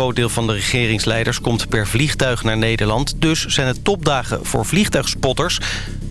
groot deel van de regeringsleiders komt per vliegtuig naar Nederland. Dus zijn het topdagen voor vliegtuigspotters.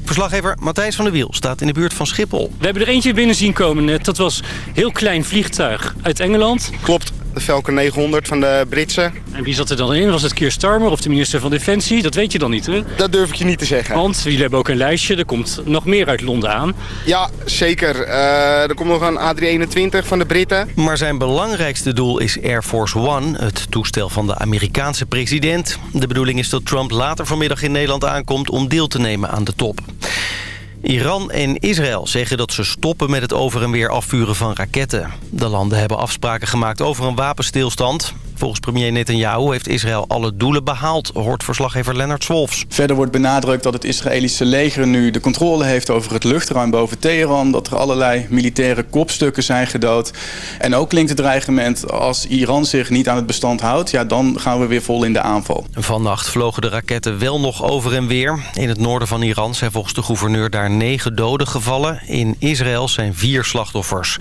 Verslaggever Matthijs van der Wiel staat in de buurt van Schiphol. We hebben er eentje binnen zien komen net. Dat was een heel klein vliegtuig uit Engeland. Klopt, de Falcon 900 van de Britse. En wie zat er dan in? Was het Keir Starmer of de minister van Defensie? Dat weet je dan niet, hè? Dat durf ik je niet te zeggen. Want jullie hebben ook een lijstje. Er komt nog meer uit Londen aan. Ja, zeker. Uh, er komt nog een A321 van de Britten. Maar zijn belangrijkste doel is Air Force One, het toestel van de Amerikaanse president. De bedoeling is dat Trump later vanmiddag in Nederland aankomt om deel te nemen aan de top. Iran en Israël zeggen dat ze stoppen met het over en weer afvuren van raketten. De landen hebben afspraken gemaakt over een wapenstilstand. Volgens premier Netanyahu heeft Israël alle doelen behaald, hoort verslaggever Lennart Swolfs. Verder wordt benadrukt dat het Israëlische leger nu de controle heeft over het luchtruim boven Teheran. Dat er allerlei militaire kopstukken zijn gedood. En ook klinkt het dreigement als Iran zich niet aan het bestand houdt, ja, dan gaan we weer vol in de aanval. Vannacht vlogen de raketten wel nog over en weer. In het noorden van Iran zijn volgens de gouverneur daar negen doden gevallen. In Israël zijn vier slachtoffers.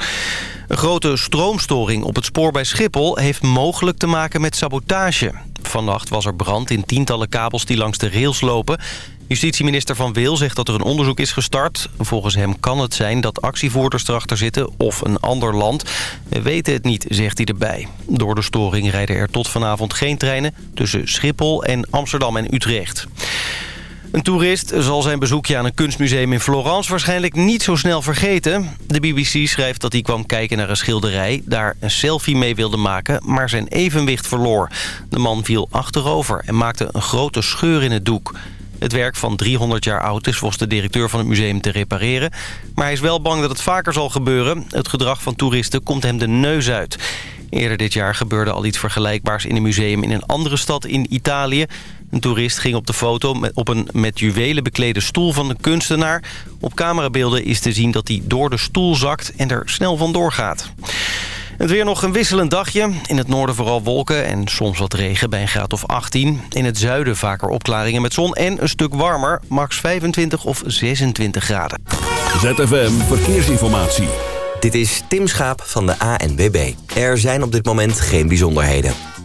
Een grote stroomstoring op het spoor bij Schiphol heeft mogelijk te maken met sabotage. Vannacht was er brand in tientallen kabels die langs de rails lopen. Justitieminister Van Wil zegt dat er een onderzoek is gestart. Volgens hem kan het zijn dat actievoerders erachter zitten of een ander land. We weten het niet, zegt hij erbij. Door de storing rijden er tot vanavond geen treinen tussen Schiphol en Amsterdam en Utrecht. Een toerist zal zijn bezoekje aan een kunstmuseum in Florence waarschijnlijk niet zo snel vergeten. De BBC schrijft dat hij kwam kijken naar een schilderij, daar een selfie mee wilde maken, maar zijn evenwicht verloor. De man viel achterover en maakte een grote scheur in het doek. Het werk van 300 jaar oud is volgens de directeur van het museum te repareren. Maar hij is wel bang dat het vaker zal gebeuren. Het gedrag van toeristen komt hem de neus uit. Eerder dit jaar gebeurde al iets vergelijkbaars in een museum in een andere stad in Italië. Een toerist ging op de foto met, op een met juwelen beklede stoel van een kunstenaar. Op camerabeelden is te zien dat hij door de stoel zakt en er snel vandoor gaat. Het weer nog een wisselend dagje. In het noorden vooral wolken en soms wat regen bij een graad of 18. In het zuiden vaker opklaringen met zon en een stuk warmer. Max 25 of 26 graden. ZFM Verkeersinformatie. Dit is Tim Schaap van de ANWB. Er zijn op dit moment geen bijzonderheden.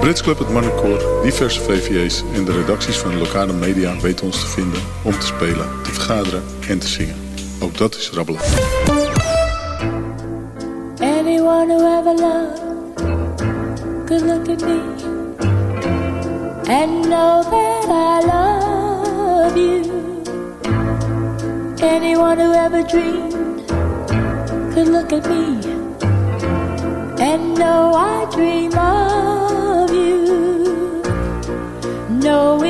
Brits Club, het Marnecoor, diverse VVA's en de redacties van de lokale media weten ons te vinden om te spelen, te vergaderen en te zingen. Ook dat is rabbelen. Anyone who ever loved could look at me and know that I love you. Anyone who ever dreamed could look at me and know I dream of. Knowing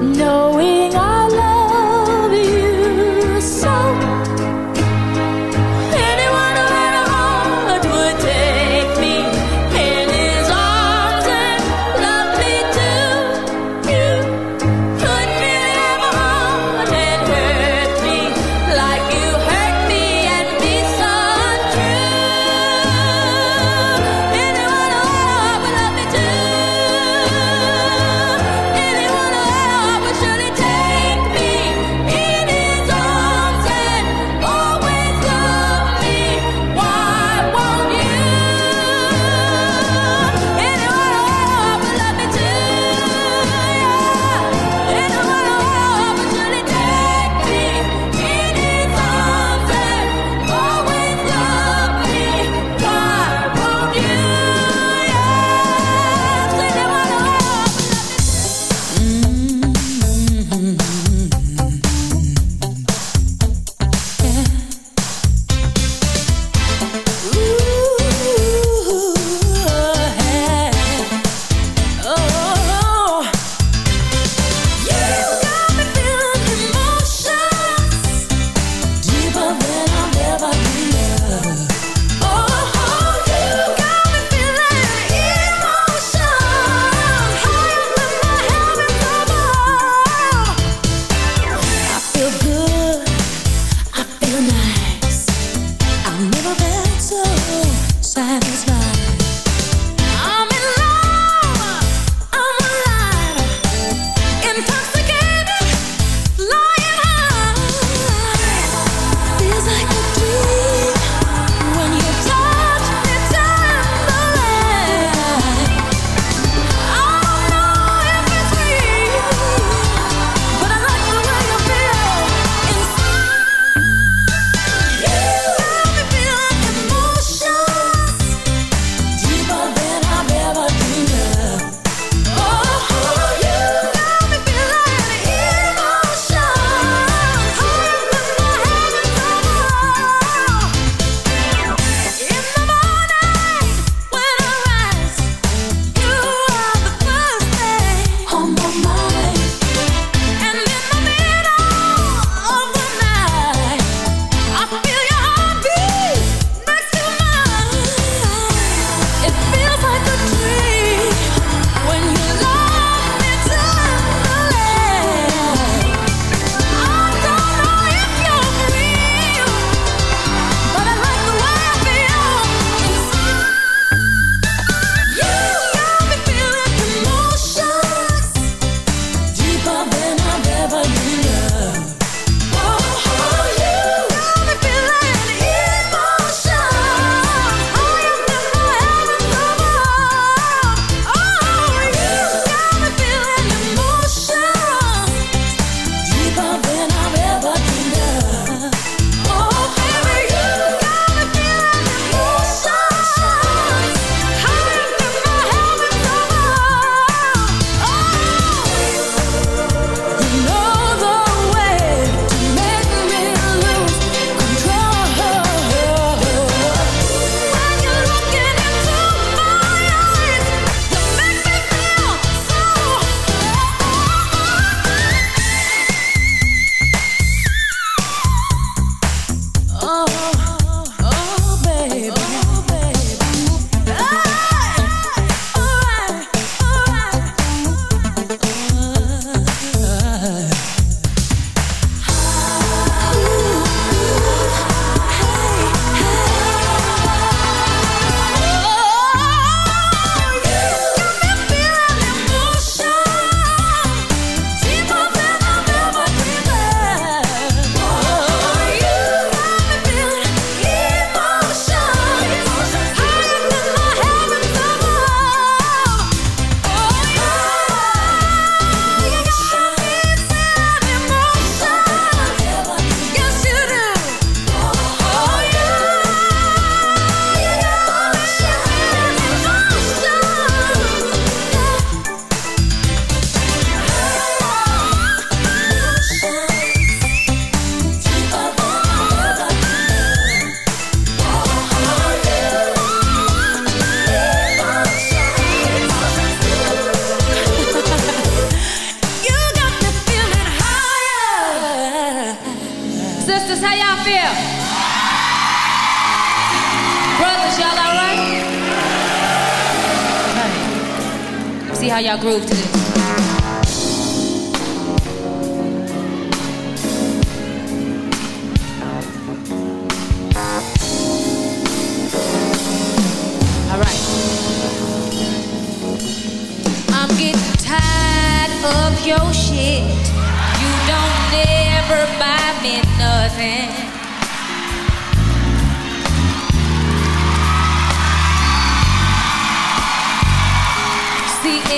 knowing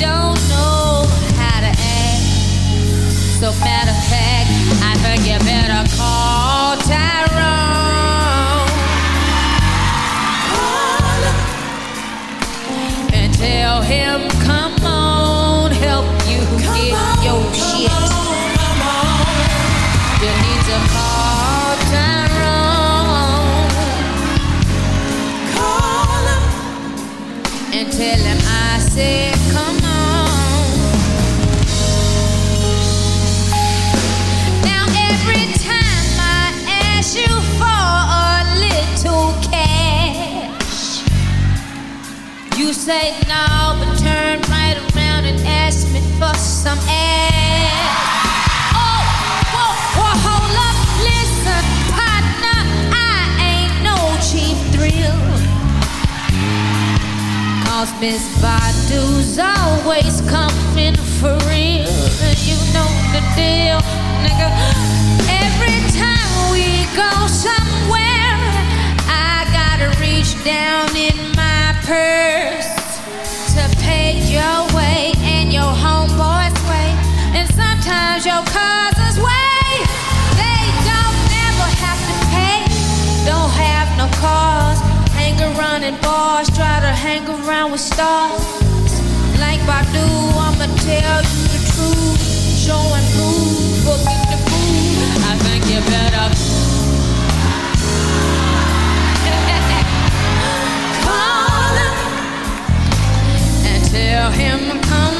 don't know how to act. So matter of fact, I think you better call Tyrone. Call and tell him, come on, help you come get on, your come shit. On. You need to call Tyrone. Call him. And tell him I said. say no, but turn right around and ask me for some ass. Oh, oh whoa, whoa, hold up, listen, partner, I ain't no cheap thrill. Cause Miss Badu's always coming for real, and you know the deal. stars try to hang around with stars. Like I do, I'ma tell you the truth. Showing proof, prove, forget the fool. I think you better call him and tell him come.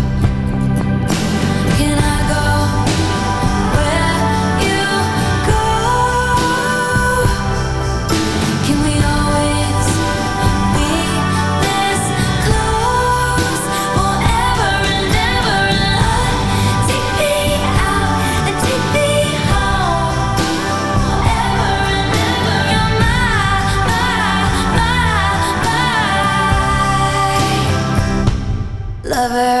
cover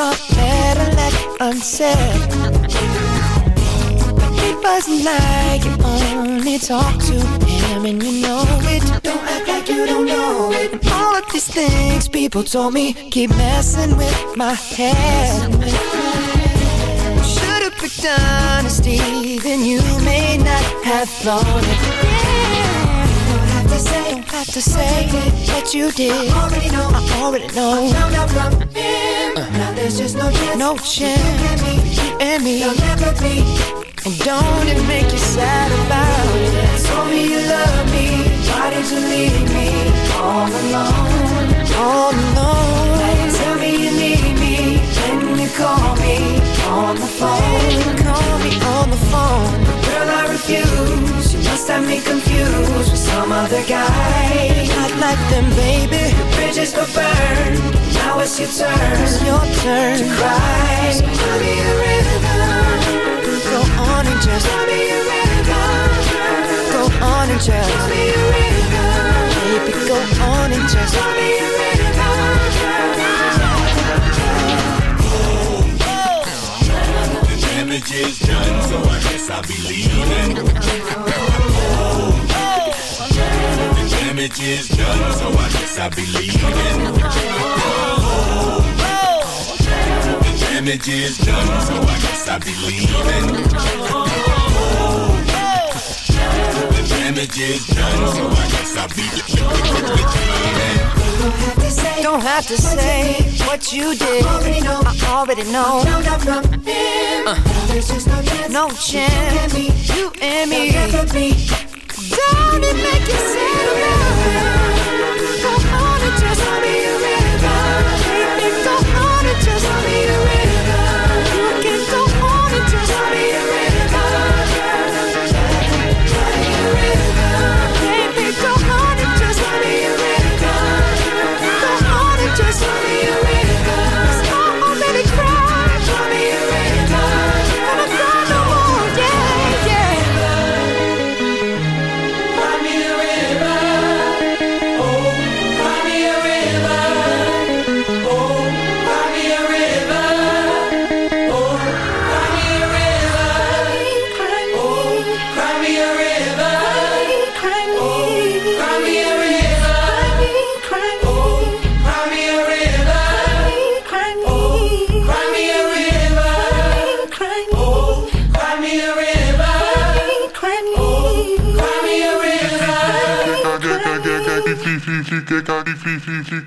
are better left unsaid. He doesn't like you only talk to him and you know it. Don't act like you don't know it. And all of these things people told me keep messing with my head. Should've picked honesty, then you may not have thought it. Yeah. Don't have to say, have to say that you did. I already know, I already know. I found out from him. Now there's just no chance, no chance. You and me, you'll never be. And don't it make you sad about it? Told me you love me, why did you leave me all alone? All alone. You tell me you need me, when you call me on the phone. Call me on the phone. Girl, I refuse. You must have me confused with some other guy. Not like them, baby. The bridges were burned. Now it's your turn. It's your turn to cry. So tell me a rhythm. Go on and just tell me a rhythm. Go on and just tell me a rhythm. Baby, go on and just tell me a The damage is done, so I guess I'll be leaving. Is so I guess I'll be leaving. The damage is done, so I guess I'll be leaving. The damage is done, so I guess I'll be leaving. Don't have to say what you did. I already know. I already know. Uh, no chance. You and me down and make you sad about Swaying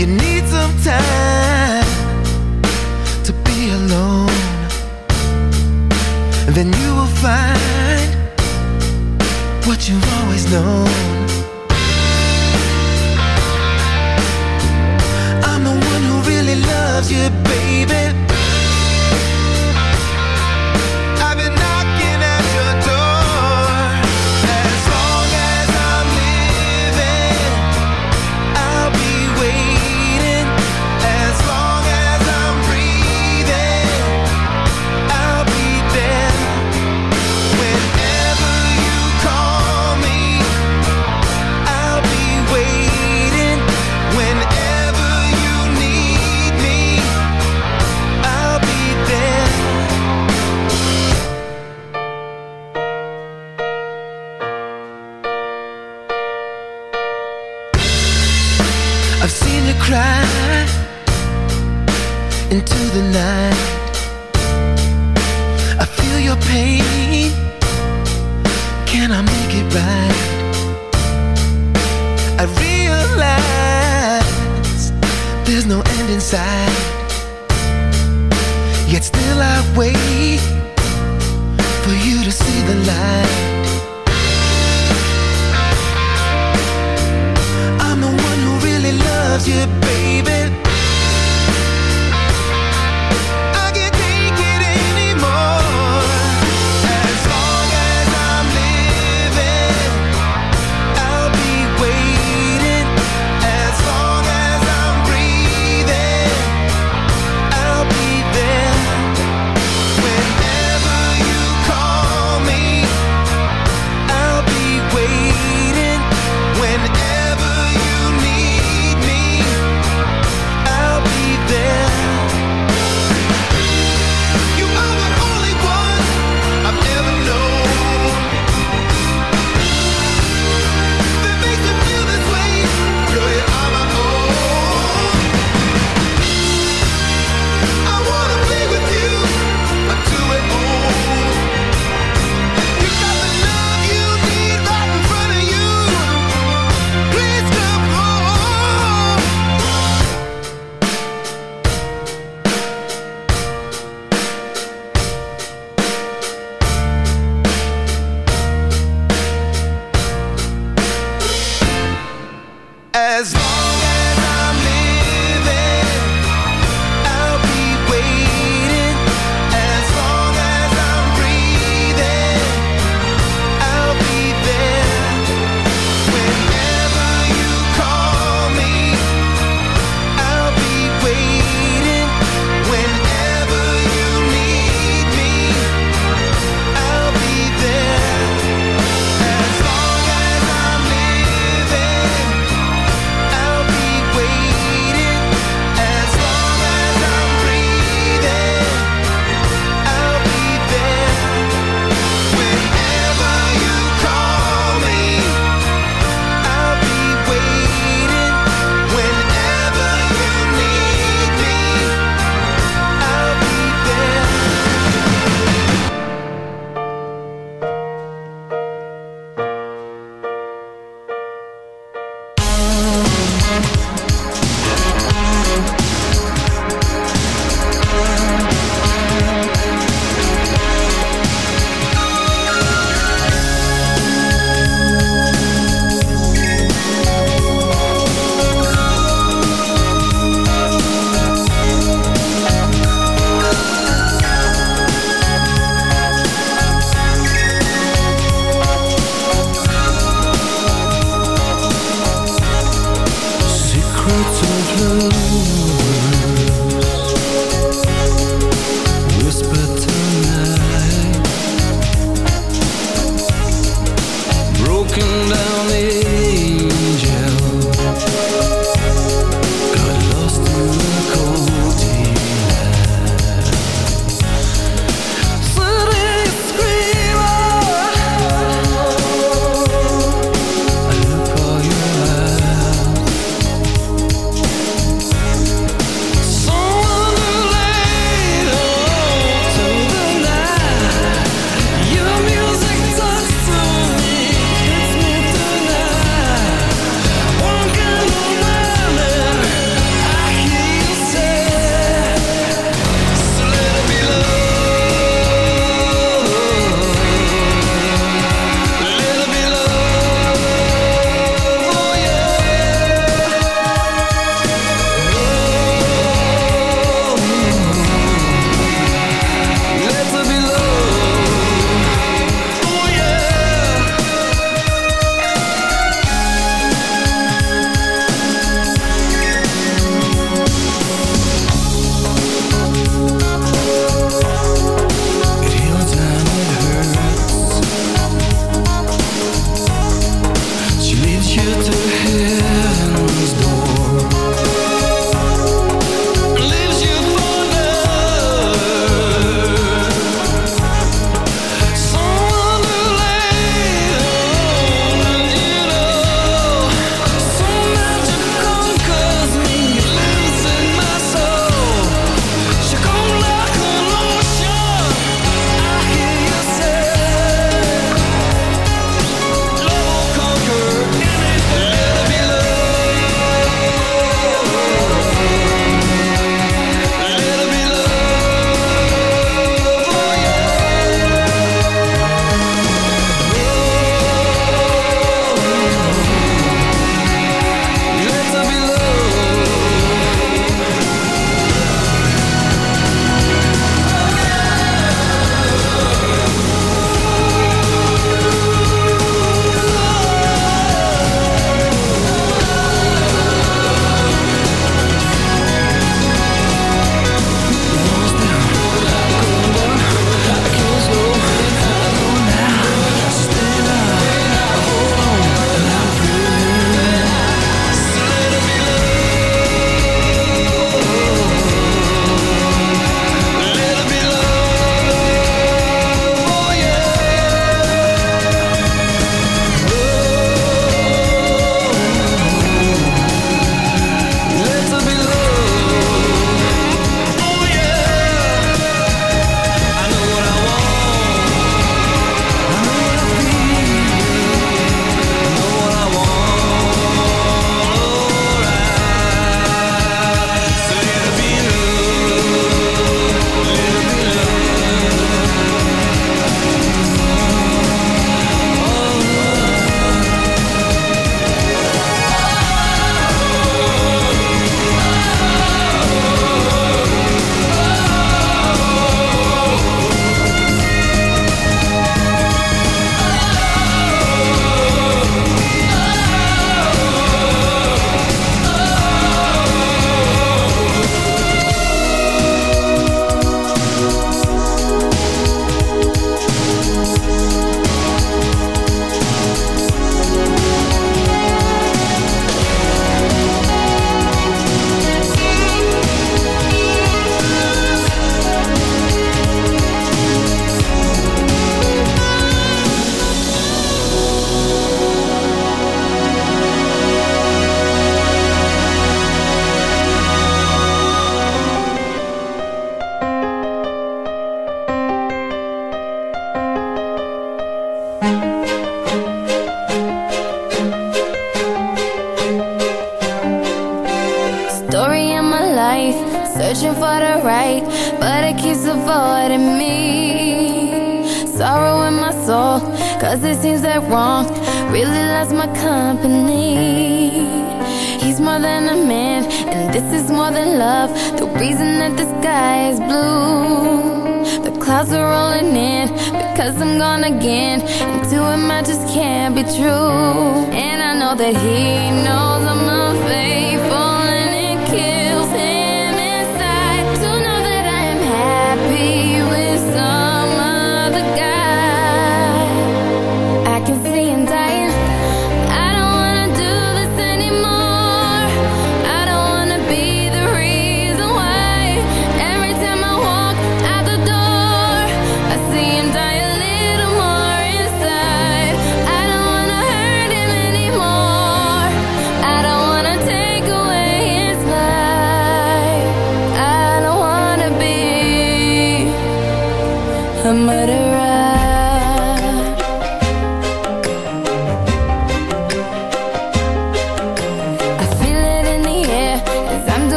You need some time to be alone. Then you will find what you've always known.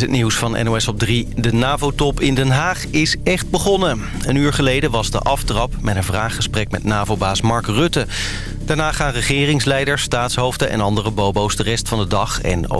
Het nieuws van NOS op 3. De NAVO-top in Den Haag is echt begonnen. Een uur geleden was de aftrap met een vraaggesprek met NAVO-baas Mark Rutte. Daarna gaan regeringsleiders, staatshoofden en andere bobo's de rest van de dag... en ook